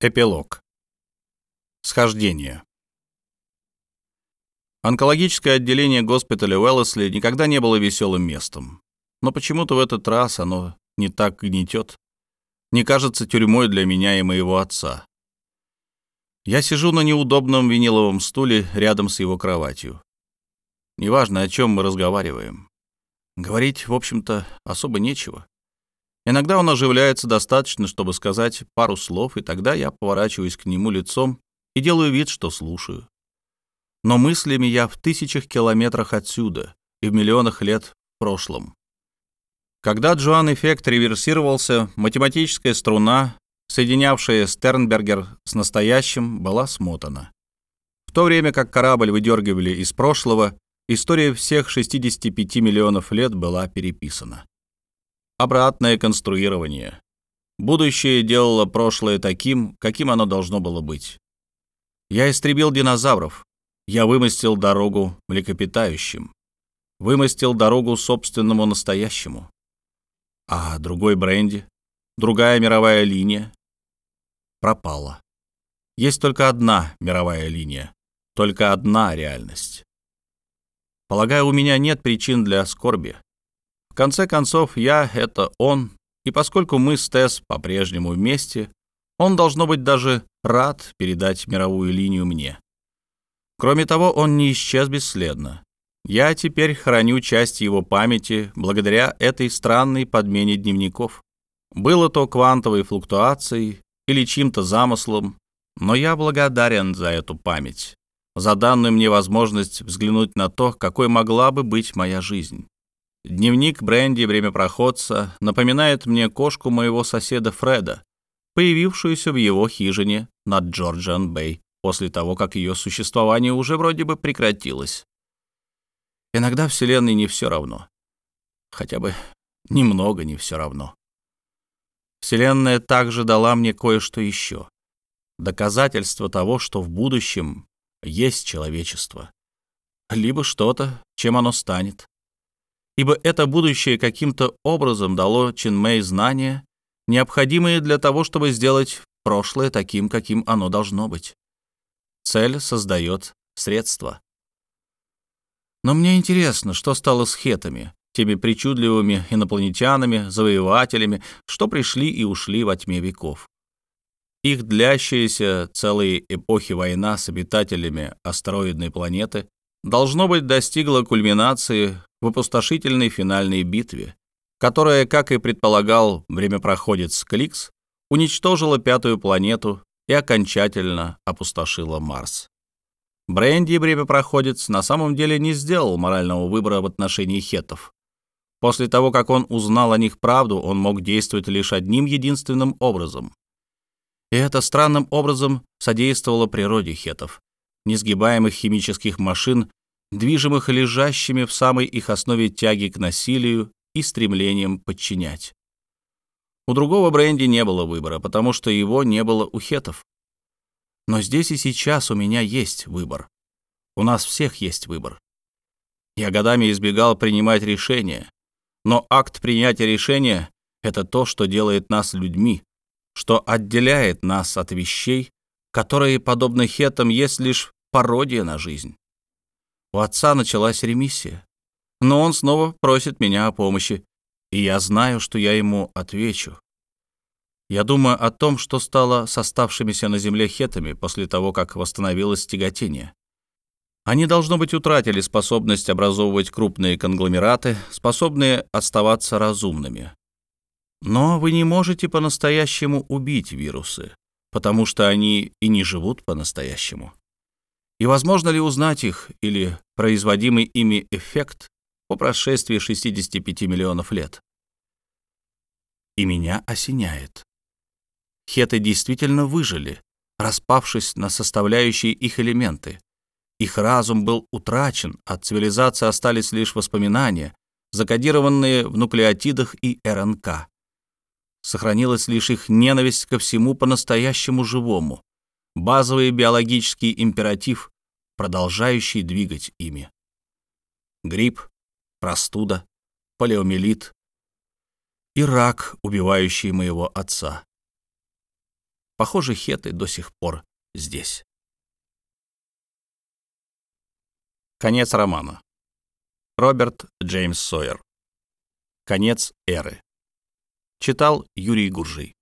Эпилог. Схождение. Онкологическое отделение госпиталя Уэллесли никогда не было веселым местом. Но почему-то в этот раз оно не так гнетет. Не кажется тюрьмой для меня и моего отца. Я сижу на неудобном виниловом стуле рядом с его кроватью. Неважно, о чем мы разговариваем. Говорить, в общем-то, особо нечего. Иногда он оживляется достаточно, чтобы сказать пару слов, и тогда я поворачиваюсь к нему лицом и делаю вид, что слушаю. Но мыслями я в тысячах километрах отсюда и в миллионах лет в прошлом. Когда Джоан-эффект реверсировался, математическая струна, соединявшая Стернбергер с настоящим, была смотана. В то время как корабль выдергивали из прошлого, история всех 65 миллионов лет была переписана. Обратное конструирование. Будущее делало прошлое таким, каким оно должно было быть. Я истребил динозавров. Я вымостил дорогу млекопитающим. Вымостил дорогу собственному настоящему. А другой бренди, другая мировая линия пропала. Есть только одна мировая линия, только одна реальность. Полагаю, у меня нет причин для скорби конце концов, я — это он, и поскольку мы с Тесс по-прежнему вместе, он, должно быть, даже рад передать мировую линию мне. Кроме того, он не исчез бесследно. Я теперь храню часть его памяти благодаря этой странной подмене дневников. Было то квантовой флуктуацией или чьим-то замыслом, но я благодарен за эту память, за данную мне возможность взглянуть на то, какой могла бы быть моя жизнь. Дневник Бренди «Времяпроходца» напоминает мне кошку моего соседа Фреда, появившуюся в его хижине над Джорджиан-Бэй после того, как ее существование уже вроде бы прекратилось. Иногда Вселенной не все равно. Хотя бы немного не все равно. Вселенная также дала мне кое-что еще. Доказательство того, что в будущем есть человечество. Либо что-то, чем оно станет ибо это будущее каким-то образом дало Чинмэй знания, необходимые для того, чтобы сделать прошлое таким, каким оно должно быть. Цель создает средства. Но мне интересно, что стало с хетами, теми причудливыми инопланетянами, завоевателями, что пришли и ушли во тьме веков. Их длящаяся целые эпохи война с обитателями астероидной планеты должно быть достигла кульминации в опустошительной финальной битве, которая, как и предполагал времяпроходец Кликс, уничтожила пятую планету и окончательно опустошила Марс. Бренди, времяпроходец, на самом деле не сделал морального выбора в отношении хетов. После того, как он узнал о них правду, он мог действовать лишь одним единственным образом. И это странным образом содействовало природе хетов, несгибаемых химических машин, движимых лежащими в самой их основе тяги к насилию и стремлением подчинять. У другого бренди не было выбора, потому что его не было у хетов. Но здесь и сейчас у меня есть выбор. У нас всех есть выбор. Я годами избегал принимать решения, но акт принятия решения — это то, что делает нас людьми, что отделяет нас от вещей, которые, подобно хетам, есть лишь пародия на жизнь. У отца началась ремиссия. Но он снова просит меня о помощи, и я знаю, что я ему отвечу. Я думаю о том, что стало с оставшимися на земле хетами после того, как восстановилось тяготение. Они, должно быть, утратили способность образовывать крупные конгломераты, способные оставаться разумными. Но вы не можете по-настоящему убить вирусы, потому что они и не живут по-настоящему. И возможно ли узнать их или производимый ими эффект по прошествии 65 миллионов лет? И меня осеняет. Хеты действительно выжили, распавшись на составляющие их элементы. Их разум был утрачен, от цивилизации остались лишь воспоминания, закодированные в нуклеотидах и РНК. Сохранилась лишь их ненависть ко всему по-настоящему живому, базовый биологический императив, продолжающий двигать ими. Грипп, простуда, полиомиелит и рак, убивающий моего отца. Похоже, хеты до сих пор здесь. Конец романа. Роберт Джеймс Сойер. Конец эры. Читал Юрий Гуржий.